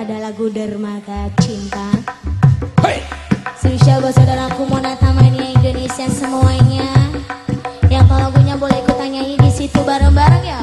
ada lagu dermaga cinta. Hey. Sisya buat saudaraku mau Tamania Indonesia semuanya. Yang kalau lagunya boleh ikut nyanyi di situ bareng-bareng ya?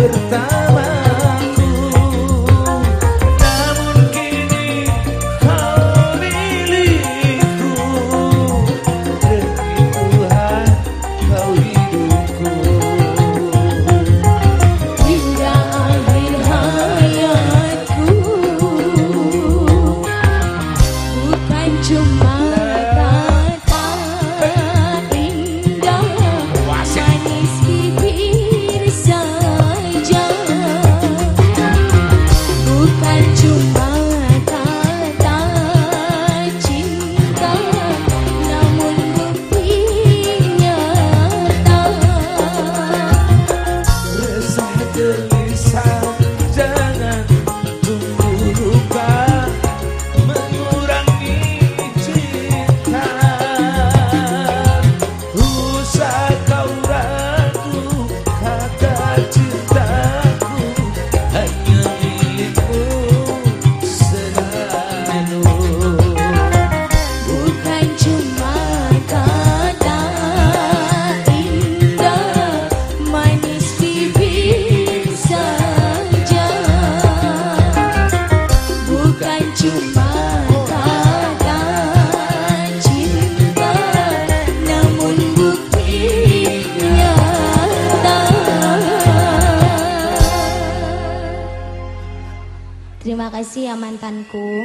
despertar. Terima kasih ya mantanku.